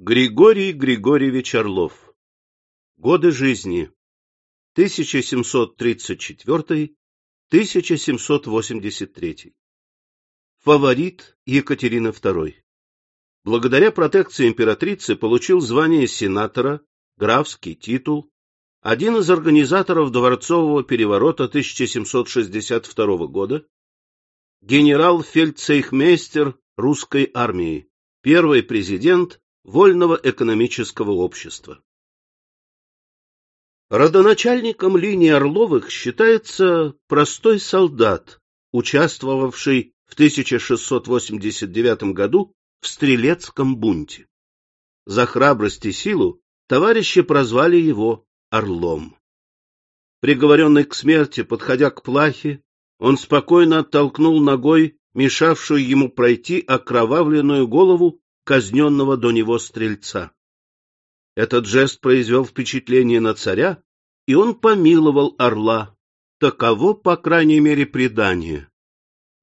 Григорий Григорьевич Орлов. Годы жизни 1734-1783. Фаворит Екатерины II. Благодаря протекции императрицы получил звание сенатора, графский титул, один из организаторов дворцового переворота 1762 года, генерал-фельдцейхмейстер русской армии, первый президент Вольного экономического общества. Родоначальником линии Орловых считается простой солдат, участвовавший в 1689 году в Стрелецком бунте. За храбрость и силу товарищи прозвали его Орлом. Приговоренный к смерти, подходя к плахе, он спокойно оттолкнул ногой мешавшую ему пройти окровавленную голову казненного до него стрельца. Этот жест произвел впечатление на царя, и он помиловал орла. Таково, по крайней мере, предание.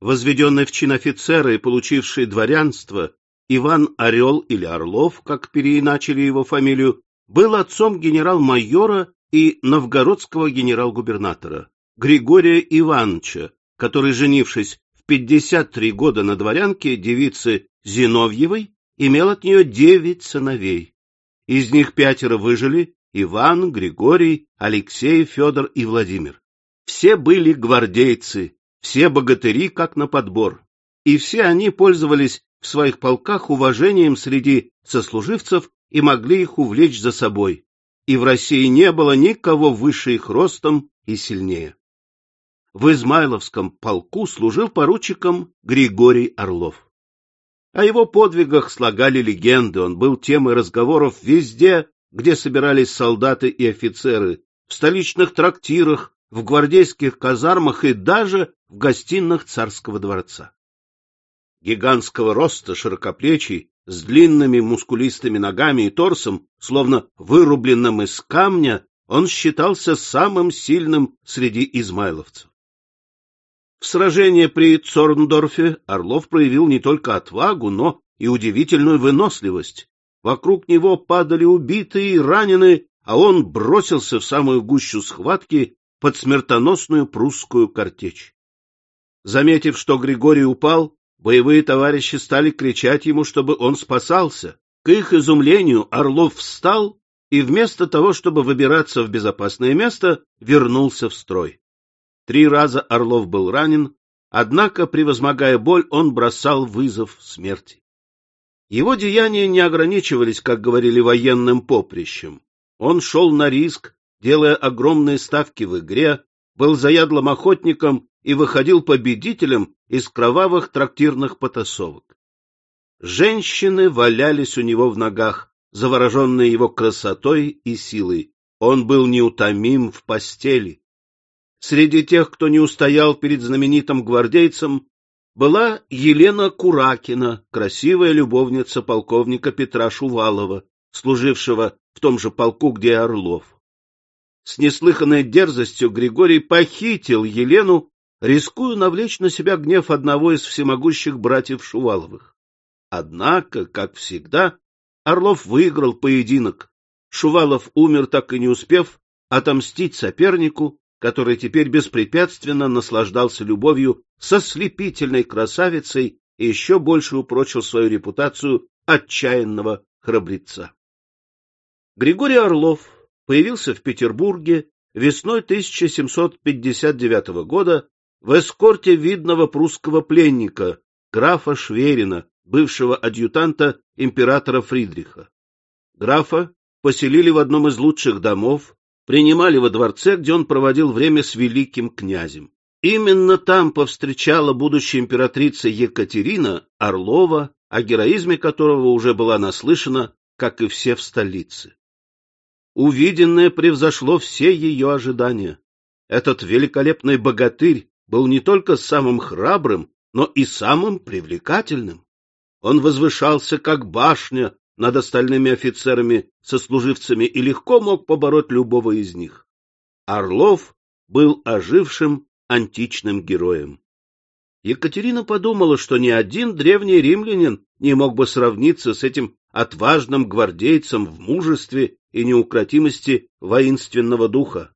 Возведенный в чин офицера и получивший дворянство, Иван Орел или Орлов, как переиначили его фамилию, был отцом генерал-майора и новгородского генерал-губернатора Григория Ивановича, который, женившись в 53 года на дворянке девице Зиновьевой, имел от нее девять сыновей. Из них пятеро выжили — Иван, Григорий, Алексей, Федор и Владимир. Все были гвардейцы, все богатыри как на подбор, и все они пользовались в своих полках уважением среди сослуживцев и могли их увлечь за собой. И в России не было никого выше их ростом и сильнее. В Измайловском полку служил поручиком Григорий Орлов. О его подвигах слагали легенды, он был темой разговоров везде, где собирались солдаты и офицеры, в столичных трактирах, в гвардейских казармах и даже в гостиных царского дворца. Гигантского роста, широкоплечий, с длинными мускулистыми ногами и торсом, словно вырубленным из камня, он считался самым сильным среди измайловцев. В сражении при Цорндорфе Орлов проявил не только отвагу, но и удивительную выносливость. Вокруг него падали убитые и раненые, а он бросился в самую гущу схватки под смертоносную прусскую картечь. Заметив, что Григорий упал, боевые товарищи стали кричать ему, чтобы он спасался. К их изумлению Орлов встал и вместо того, чтобы выбираться в безопасное место, вернулся в строй. Три раза Орлов был ранен, однако, превозмогая боль, он бросал вызов смерти. Его деяния не ограничивались, как говорили, военным поприщем. Он шел на риск, делая огромные ставки в игре, был заядлым охотником и выходил победителем из кровавых трактирных потасовок. Женщины валялись у него в ногах, завороженные его красотой и силой. Он был неутомим в постели. Среди тех, кто не устоял перед знаменитым гвардейцем, была Елена Куракина, красивая любовница полковника Петра Шувалова, служившего в том же полку, где и Орлов. С неслыханной дерзостью Григорий похитил Елену, рискуя навлечь на себя гнев одного из всемогущих братьев Шуваловых. Однако, как всегда, Орлов выиграл поединок. Шувалов умер, так и не успев отомстить сопернику, который теперь беспрепятственно наслаждался любовью со слепительной красавицей и еще больше упрочил свою репутацию отчаянного храбреца. Григорий Орлов появился в Петербурге весной 1759 года в эскорте видного прусского пленника, графа Шверина, бывшего адъютанта императора Фридриха. Графа поселили в одном из лучших домов, принимали во дворце, где он проводил время с великим князем. Именно там повстречала будущая императрица Екатерина Орлова, о героизме которого уже была наслышана, как и все в столице. Увиденное превзошло все ее ожидания. Этот великолепный богатырь был не только самым храбрым, но и самым привлекательным. Он возвышался, как башня, над остальными офицерами-сослуживцами и легко мог побороть любого из них. Орлов был ожившим античным героем. Екатерина подумала, что ни один древний римлянин не мог бы сравниться с этим отважным гвардейцем в мужестве и неукротимости воинственного духа,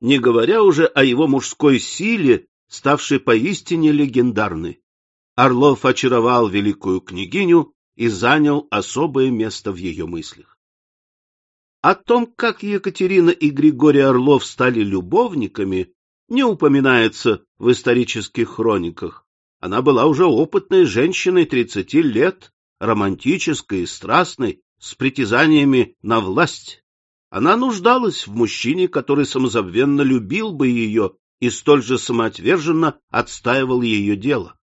не говоря уже о его мужской силе, ставшей поистине легендарной. Орлов очаровал великую княгиню и занял особое место в ее мыслях. О том, как Екатерина и Григорий Орлов стали любовниками, не упоминается в исторических хрониках. Она была уже опытной женщиной тридцати лет, романтической и страстной, с притязаниями на власть. Она нуждалась в мужчине, который самозабвенно любил бы ее и столь же самоотверженно отстаивал ее дело.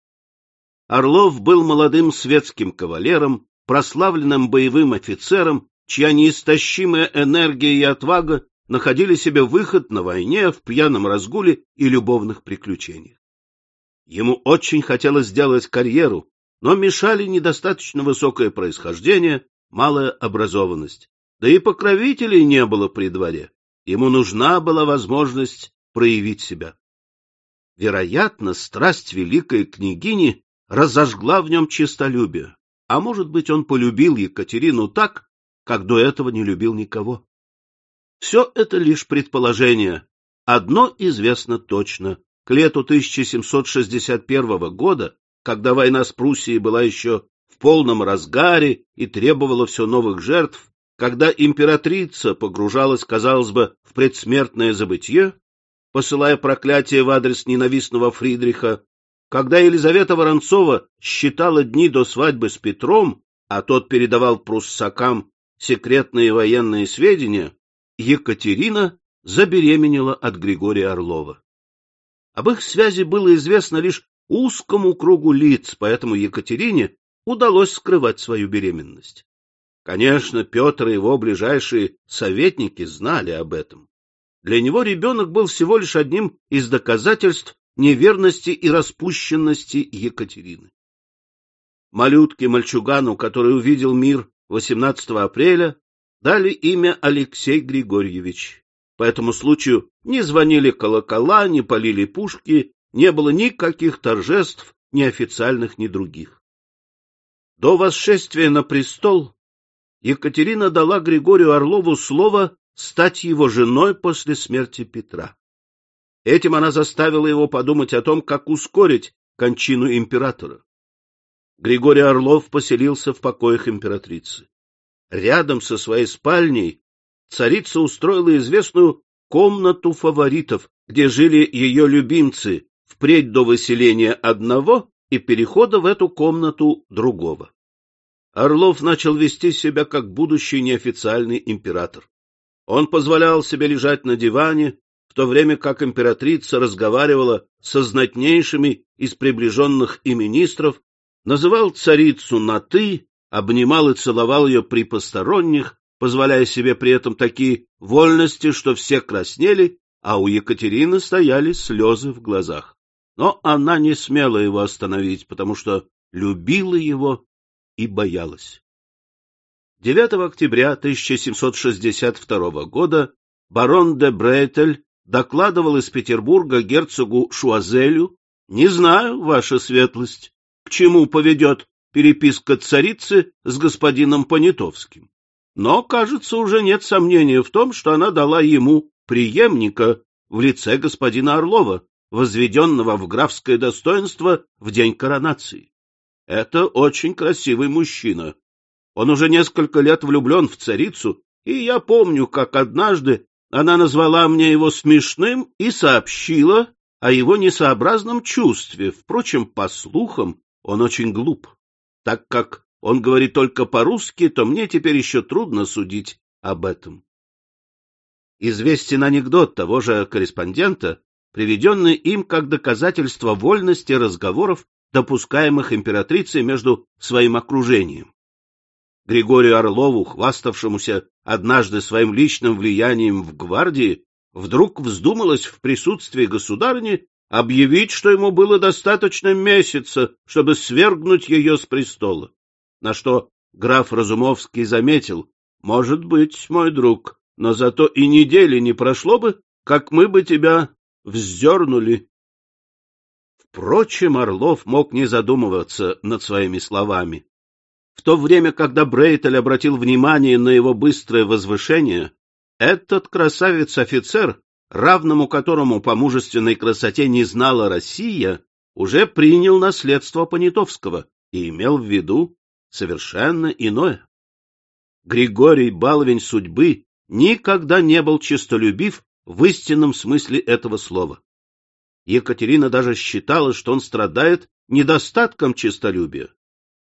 Орлов был молодым светским кавалером, прославленным боевым офицером, чья неистощимая энергия и отвага находили себе выход на войне, в пьяном разгуле и любовных приключениях. Ему очень хотелось сделать карьеру, но мешали недостаточно высокое происхождение, малая образованность. Да и покровителей не было при дворе. Ему нужна была возможность проявить себя. Вероятно, страсть великой княгини разожгла в нем честолюбие, а может быть, он полюбил Екатерину так, как до этого не любил никого. Все это лишь предположение. Одно известно точно. К лету 1761 года когда война с Пруссией была еще в полном разгаре и требовала все новых жертв, когда императрица погружалась, казалось бы, в предсмертное забытье, посылая проклятие в адрес ненавистного Фридриха, когда Елизавета Воронцова считала дни до свадьбы с Петром, а тот передавал пруссакам секретные военные сведения, Екатерина забеременела от Григория Орлова. Об их связи было известно лишь узкому кругу лиц, поэтому Екатерине удалось скрывать свою беременность. Конечно, Петр и его ближайшие советники знали об этом. Для него ребенок был всего лишь одним из доказательств неверности и распущенности Екатерины. Малютке мальчугану, который увидел мир 18 апреля, дали имя Алексей Григорьевич. По этому случаю не звонили колокола, не полили пушки, не было никаких торжеств, ни официальных, ни других. До восшествия на престол Екатерина дала Григорию Орлову слово стать его женой после смерти Петра. Этим она заставила его подумать о том, как ускорить кончину императора. Григорий Орлов поселился в покоях императрицы. Рядом со своей спальней царица устроила известную комнату фаворитов, где жили ее любимцы, впредь до выселения одного и перехода в эту комнату другого. Орлов начал вести себя как будущий неофициальный император. Он позволял себе лежать на диване, в то время как императрица разговаривала со знатнейшими из приближенных и министров, называл царицу на «ты», обнимал и целовал ее при посторонних, позволяя себе при этом такие вольности, что все краснели, а у Екатерины стояли слезы в глазах но она не смела его остановить, потому что любила его и боялась. 9 октября 1762 года барон де Брейтель докладывал из Петербурга герцогу Шуазелю, «Не знаю, ваша светлость, к чему поведет переписка царицы с господином Понятовским. Но, кажется, уже нет сомнения в том, что она дала ему преемника в лице господина Орлова, возведенного в графское достоинство в день коронации. Это очень красивый мужчина. Он уже несколько лет влюблен в царицу, и я помню, как однажды она назвала мне его смешным и сообщила о его несообразном чувстве. Впрочем, по слухам, он очень глуп. Так как он говорит только по-русски, то мне теперь еще трудно судить об этом. Известен анекдот того же корреспондента, приведенный им как доказательство вольности разговоров, допускаемых императрицей между своим окружением. Григорию Орлову, хваставшемуся однажды своим личным влиянием в гвардии, вдруг вздумалось в присутствии государни объявить, что ему было достаточно месяца, чтобы свергнуть ее с престола. На что граф Разумовский заметил, «Может быть, мой друг, но зато и недели не прошло бы, как мы бы тебя вздернули. Впрочем, Орлов мог не задумываться над своими словами. В то время, когда Брейтель обратил внимание на его быстрое возвышение, этот красавец-офицер, равному которому по мужественной красоте не знала Россия, уже принял наследство Понятовского и имел в виду совершенно иное. Григорий Баловень судьбы никогда не был честолюбив в истинном смысле этого слова. Екатерина даже считала, что он страдает недостатком честолюбия.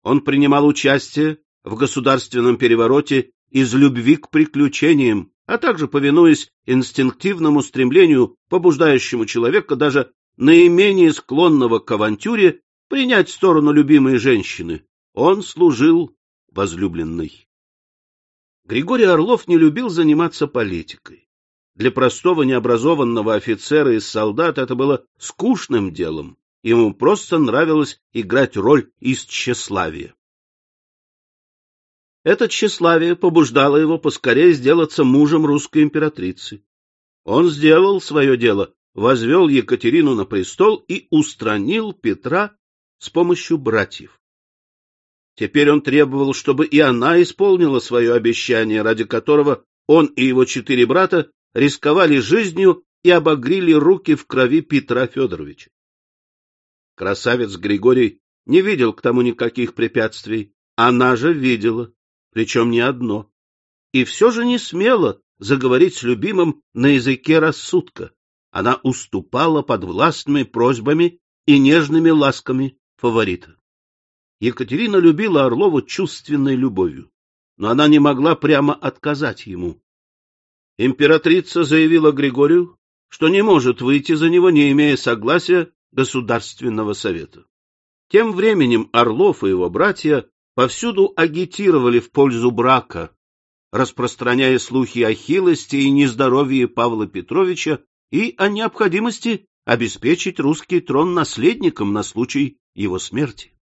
Он принимал участие в государственном перевороте из любви к приключениям, а также повинуясь инстинктивному стремлению, побуждающему человека даже наименее склонного к авантюре, принять сторону любимой женщины. Он служил возлюбленной. Григорий Орлов не любил заниматься политикой. Для простого необразованного офицера и солдат это было скучным делом. Ему просто нравилось играть роль из тщеславия. Это тщеславие побуждало его поскорее сделаться мужем русской императрицы. Он сделал свое дело, возвел Екатерину на престол и устранил Петра с помощью братьев. Теперь он требовал, чтобы и она исполнила свое обещание, ради которого он и его четыре брата рисковали жизнью и обогрили руки в крови Петра Федоровича. Красавец Григорий не видел к тому никаких препятствий, она же видела причем не одно, и все же не смела заговорить с любимым на языке рассудка. Она уступала под властными просьбами и нежными ласками фаворита. Екатерина любила Орлову чувственной любовью, но она не могла прямо отказать ему. Императрица заявила Григорию, что не может выйти за него, не имея согласия Государственного совета. Тем временем Орлов и его братья повсюду агитировали в пользу брака, распространяя слухи о хилости и нездоровье Павла Петровича и о необходимости обеспечить русский трон наследником на случай его смерти.